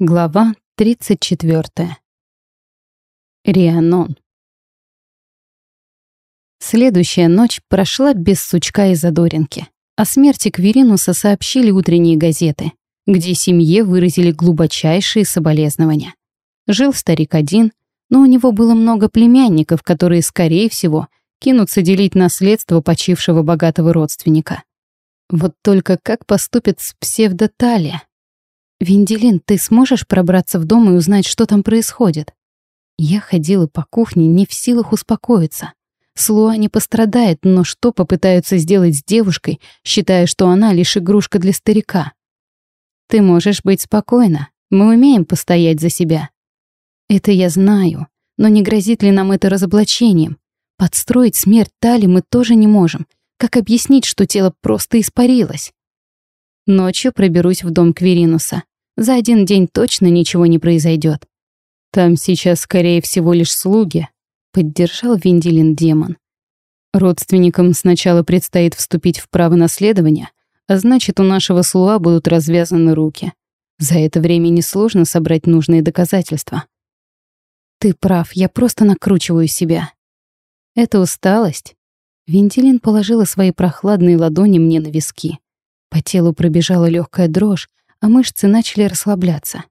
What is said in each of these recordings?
Глава 34. Рианон. Следующая ночь прошла без сучка и задоринки. О смерти Кверинуса сообщили утренние газеты, где семье выразили глубочайшие соболезнования. Жил старик один, но у него было много племянников, которые, скорее всего, кинутся делить наследство почившего богатого родственника. Вот только как поступят с псевдоталия? «Венделин, ты сможешь пробраться в дом и узнать, что там происходит?» Я ходила по кухне, не в силах успокоиться. Слуа не пострадает, но что попытаются сделать с девушкой, считая, что она лишь игрушка для старика? «Ты можешь быть спокойна. Мы умеем постоять за себя». «Это я знаю, но не грозит ли нам это разоблачением? Подстроить смерть Тали мы тоже не можем. Как объяснить, что тело просто испарилось?» Ночью проберусь в дом Кверинуса. За один день точно ничего не произойдет. Там сейчас, скорее всего, лишь слуги, поддержал Венделин демон. Родственникам сначала предстоит вступить в право наследования, а значит, у нашего слуа будут развязаны руки. За это время несложно собрать нужные доказательства. Ты прав, я просто накручиваю себя. Это усталость. Венделин положила свои прохладные ладони мне на виски. По телу пробежала легкая дрожь, а мышцы начали расслабляться.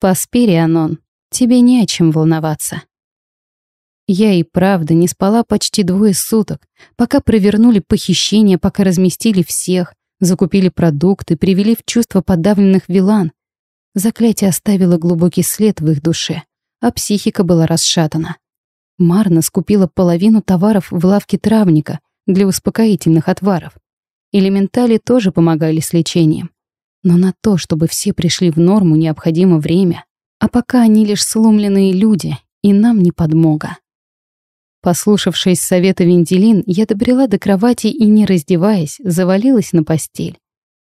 «Поспи, Рианон, тебе не о чем волноваться». Я и правда не спала почти двое суток, пока провернули похищение, пока разместили всех, закупили продукты, привели в чувство подавленных вилан. Заклятие оставило глубокий след в их душе, а психика была расшатана. Марна скупила половину товаров в лавке травника для успокоительных отваров. Элементали тоже помогали с лечением. Но на то, чтобы все пришли в норму, необходимо время. А пока они лишь сломленные люди, и нам не подмога. Послушавшись совета Венделин, я добрела до кровати и, не раздеваясь, завалилась на постель.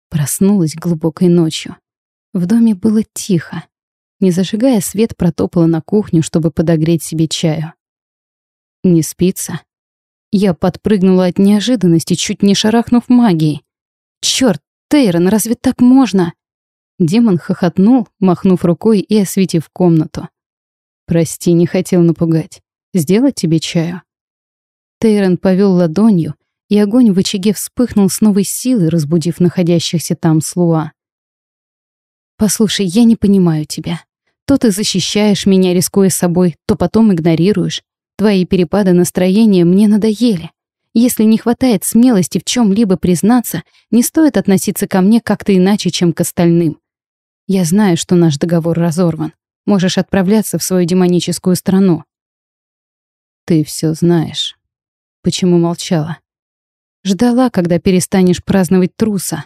Проснулась глубокой ночью. В доме было тихо. Не зажигая свет, протопала на кухню, чтобы подогреть себе чаю. Не спится. Я подпрыгнула от неожиданности, чуть не шарахнув магией. «Чёрт, Тейрон, разве так можно?» Демон хохотнул, махнув рукой и осветив комнату. «Прости, не хотел напугать. Сделать тебе чаю?» Тейрон повел ладонью, и огонь в очаге вспыхнул с новой силой, разбудив находящихся там слуа. «Послушай, я не понимаю тебя. То ты защищаешь меня, рискуя собой, то потом игнорируешь. Твои перепады настроения мне надоели. Если не хватает смелости в чем-либо признаться, не стоит относиться ко мне как-то иначе, чем к остальным. Я знаю, что наш договор разорван. Можешь отправляться в свою демоническую страну. Ты все знаешь. Почему молчала? Ждала, когда перестанешь праздновать труса.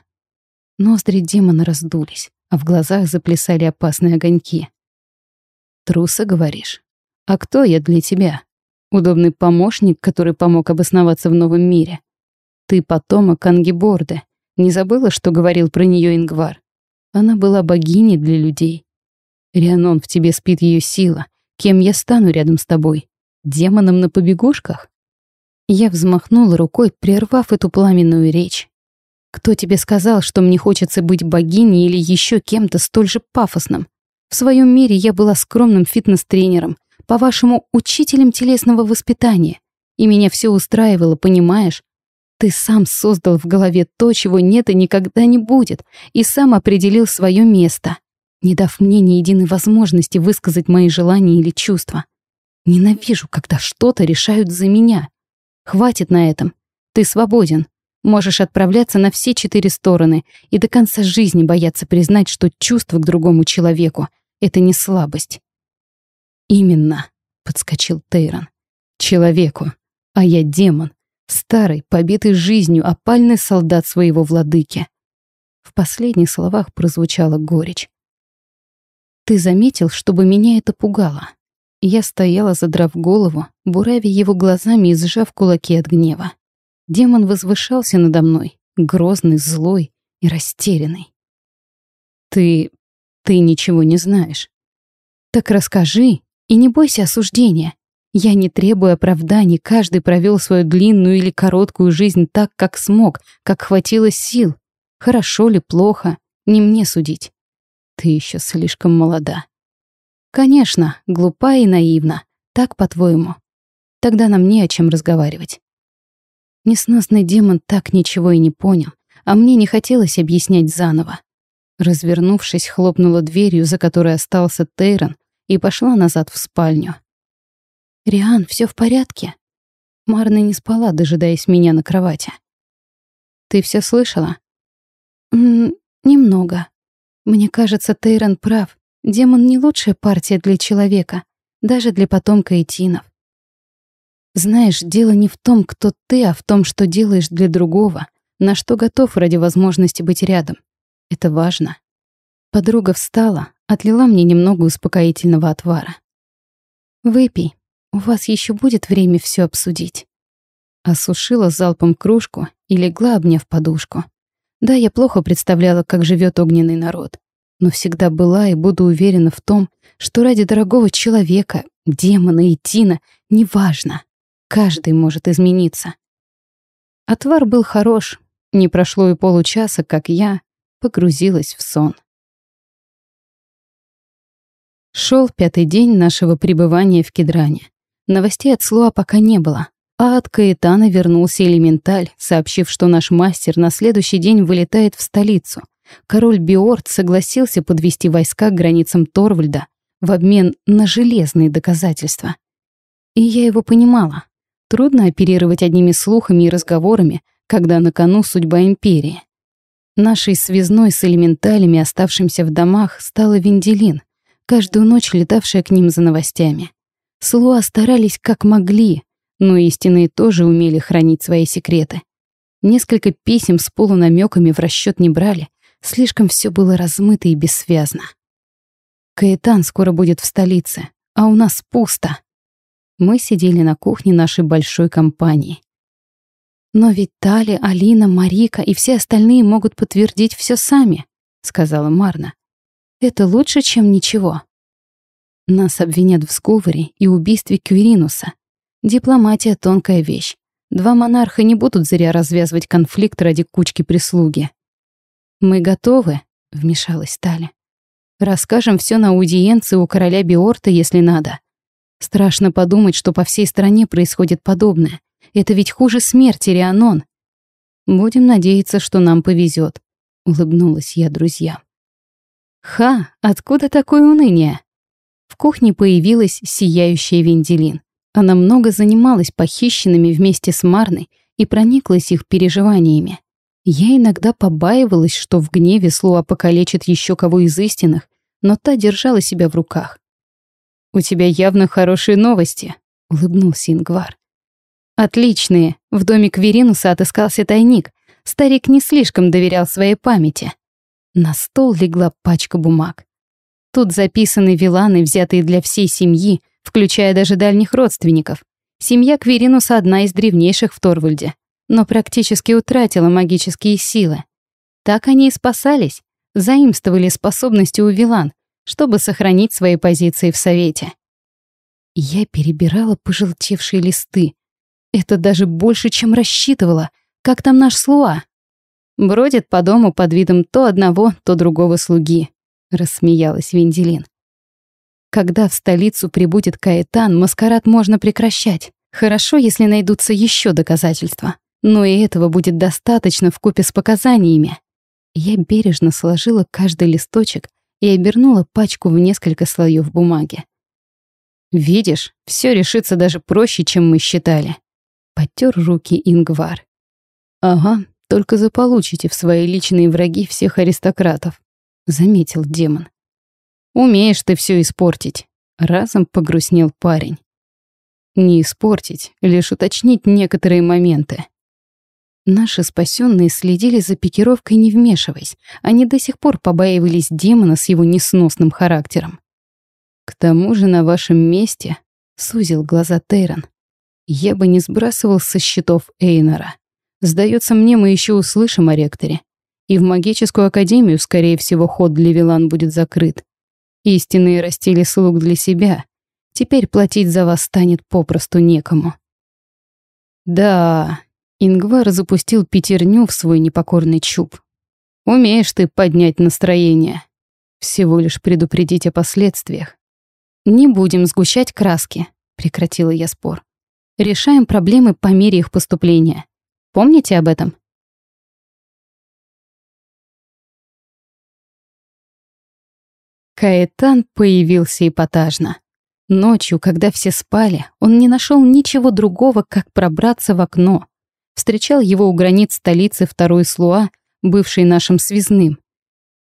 Ноздри демона раздулись, а в глазах заплясали опасные огоньки. Труса, говоришь? А кто я для тебя? Удобный помощник, который помог обосноваться в новом мире. Ты потомок Ангиборда. Не забыла, что говорил про нее Ингвар? Она была богиней для людей. Рианон, в тебе спит ее сила. Кем я стану рядом с тобой? Демоном на побегушках? Я взмахнула рукой, прервав эту пламенную речь. Кто тебе сказал, что мне хочется быть богиней или еще кем-то столь же пафосным? В своем мире я была скромным фитнес-тренером, по-вашему, учителем телесного воспитания. И меня все устраивало, понимаешь? Ты сам создал в голове то, чего нет и никогда не будет, и сам определил свое место, не дав мне ни единой возможности высказать мои желания или чувства. Ненавижу, когда что-то решают за меня. Хватит на этом. Ты свободен. Можешь отправляться на все четыре стороны и до конца жизни бояться признать, что чувство к другому человеку — это не слабость. «Именно», — подскочил Тейрон. «Человеку. А я демон. Старый, побитый жизнью, опальный солдат своего владыки». В последних словах прозвучала горечь. «Ты заметил, чтобы меня это пугало?» Я стояла, задрав голову, буравя его глазами и сжав кулаки от гнева. Демон возвышался надо мной, грозный, злой и растерянный. «Ты... ты ничего не знаешь». «Так расскажи», и не бойся осуждения. Я не требую оправданий, каждый провел свою длинную или короткую жизнь так, как смог, как хватило сил. Хорошо ли, плохо, не мне судить. Ты еще слишком молода. Конечно, глупа и наивна. Так, по-твоему. Тогда нам не о чем разговаривать. Несносный демон так ничего и не понял, а мне не хотелось объяснять заново. Развернувшись, хлопнула дверью, за которой остался Тейрон, и пошла назад в спальню. «Риан, все в порядке?» Марна не спала, дожидаясь меня на кровати. «Ты все слышала?» М -м, «Немного. Мне кажется, Тейрон прав. Демон не лучшая партия для человека, даже для потомка Этинов. Знаешь, дело не в том, кто ты, а в том, что делаешь для другого, на что готов ради возможности быть рядом. Это важно. Подруга встала, отлила мне немного успокоительного отвара. «Выпей, у вас еще будет время все обсудить». Осушила залпом кружку и легла, обняв подушку. Да, я плохо представляла, как живет огненный народ, но всегда была и буду уверена в том, что ради дорогого человека, демона и Тина, неважно, каждый может измениться. Отвар был хорош, не прошло и получаса, как я погрузилась в сон. Шел пятый день нашего пребывания в Кедране. Новостей от Слуа пока не было, а от Каэтана вернулся элементаль, сообщив, что наш мастер на следующий день вылетает в столицу. Король Биорт согласился подвести войска к границам Торвальда в обмен на железные доказательства. И я его понимала. Трудно оперировать одними слухами и разговорами, когда на кону судьба империи. Нашей связной с элементалями, оставшимся в домах, стала Венделин, каждую ночь летавшая к ним за новостями. Слуа старались как могли, но истинные тоже умели хранить свои секреты. Несколько писем с полунамеками в расчет не брали, слишком все было размыто и бессвязно. Каэтан скоро будет в столице, а у нас пусто. Мы сидели на кухне нашей большой компании. Но ведь Таля, Алина, Марика и все остальные могут подтвердить все сами, сказала Марна. Это лучше, чем ничего. Нас обвинят в сговоре и убийстве Квиринуса. Дипломатия — тонкая вещь. Два монарха не будут зря развязывать конфликт ради кучки прислуги. «Мы готовы», — вмешалась Таля. «Расскажем все на аудиенции у короля Биорта, если надо. Страшно подумать, что по всей стране происходит подобное. Это ведь хуже смерти, Рианон. Будем надеяться, что нам повезет, улыбнулась я друзьям. Ха, откуда такое уныние? В кухне появилась сияющая Венделин. Она много занималась похищенными вместе с Марной и прониклась их переживаниями. Я иногда побаивалась, что в гневе Слуа покалечит еще кого из истинных, но та держала себя в руках. «У тебя явно хорошие новости», — улыбнулся Ингвар. «Отличные. В доме Кверинуса отыскался тайник. Старик не слишком доверял своей памяти». На стол легла пачка бумаг. Тут записаны виланы, взятые для всей семьи, включая даже дальних родственников. Семья Кверинуса одна из древнейших в Торвальде, но практически утратила магические силы. Так они и спасались, заимствовали способности у вилан, чтобы сохранить свои позиции в Совете. Я перебирала пожелтевшие листы. Это даже больше, чем рассчитывала. Как там наш Слуа? Бродит по дому под видом то одного, то другого слуги. — рассмеялась Венделин. «Когда в столицу прибудет Каэтан, маскарад можно прекращать. Хорошо, если найдутся еще доказательства. Но и этого будет достаточно в купе с показаниями». Я бережно сложила каждый листочек и обернула пачку в несколько слоев бумаги. «Видишь, все решится даже проще, чем мы считали». Потер руки Ингвар. «Ага, только заполучите в свои личные враги всех аристократов. — заметил демон. «Умеешь ты все испортить», — разом погрустнел парень. «Не испортить, лишь уточнить некоторые моменты». Наши спасенные следили за пикировкой, не вмешиваясь. Они до сих пор побаивались демона с его несносным характером. «К тому же на вашем месте», — сузил глаза Тейрон, «я бы не сбрасывал со счетов Эйнора. Сдается мне, мы еще услышим о ректоре. И в магическую академию, скорее всего, ход для Вилан будет закрыт. Истинные растили слуг для себя. Теперь платить за вас станет попросту некому. Да, Ингвар запустил пятерню в свой непокорный чуб. Умеешь ты поднять настроение. Всего лишь предупредить о последствиях. «Не будем сгущать краски», — прекратила я спор. «Решаем проблемы по мере их поступления. Помните об этом?» Каэтан появился эпатажно. Ночью, когда все спали, он не нашел ничего другого, как пробраться в окно. Встречал его у границ столицы второй Слуа, бывший нашим связным.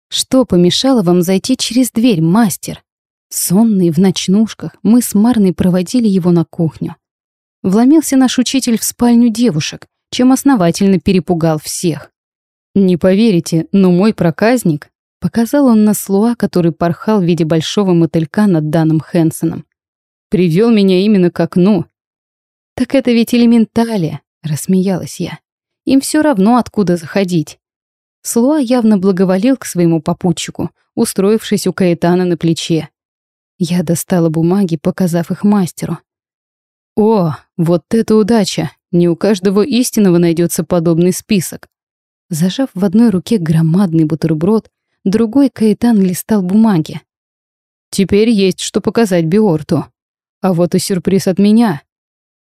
«Что помешало вам зайти через дверь, мастер?» Сонный, в ночнушках, мы с Марной проводили его на кухню. Вломился наш учитель в спальню девушек, чем основательно перепугал всех. «Не поверите, но мой проказник...» Показал он на слуа, который порхал в виде большого мотылька над Даном Хэнсоном. «Привел меня именно к окну». «Так это ведь элементалия», — рассмеялась я. «Им все равно, откуда заходить». Слуа явно благоволил к своему попутчику, устроившись у Каэтана на плече. Я достала бумаги, показав их мастеру. «О, вот это удача! Не у каждого истинного найдется подобный список». Зажав в одной руке громадный бутерброд, другой Каэтан листал бумаги. «Теперь есть что показать Биорту. А вот и сюрприз от меня».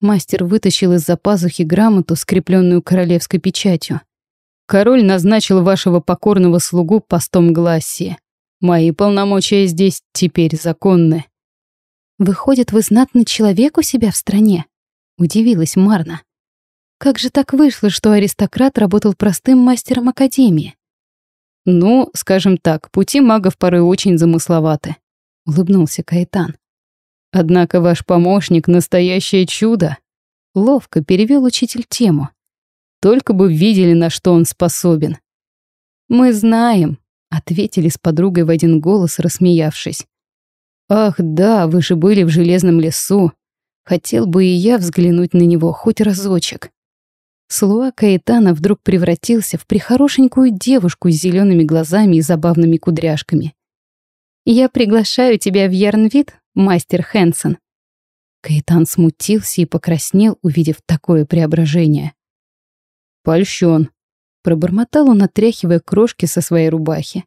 Мастер вытащил из-за пазухи грамоту, скрепленную королевской печатью. «Король назначил вашего покорного слугу постом Глассии. Мои полномочия здесь теперь законны». «Выходит, вы знатный человек у себя в стране?» — удивилась Марна. «Как же так вышло, что аристократ работал простым мастером академии?» «Ну, скажем так, пути магов порой очень замысловаты», — улыбнулся Кайтан. «Однако ваш помощник — настоящее чудо», — ловко перевел учитель тему. «Только бы видели, на что он способен». «Мы знаем», — ответили с подругой в один голос, рассмеявшись. «Ах да, вы же были в Железном лесу. Хотел бы и я взглянуть на него хоть разочек». Слуа Каэтана вдруг превратился в прихорошенькую девушку с зелеными глазами и забавными кудряшками. «Я приглашаю тебя в Ярнвид, мастер Хэнсон». Каэтан смутился и покраснел, увидев такое преображение. «Польщен», — пробормотал он, отряхивая крошки со своей рубахи.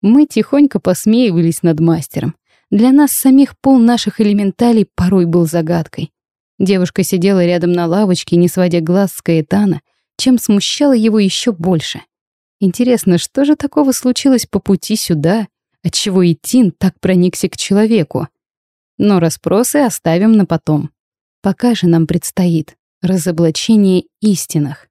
Мы тихонько посмеивались над мастером. Для нас самих пол наших элементалей порой был загадкой. Девушка сидела рядом на лавочке, не сводя глаз с Каэтана, чем смущало его еще больше. Интересно, что же такого случилось по пути сюда, отчего Итин так проникся к человеку? Но расспросы оставим на потом. Пока же нам предстоит разоблачение истинных.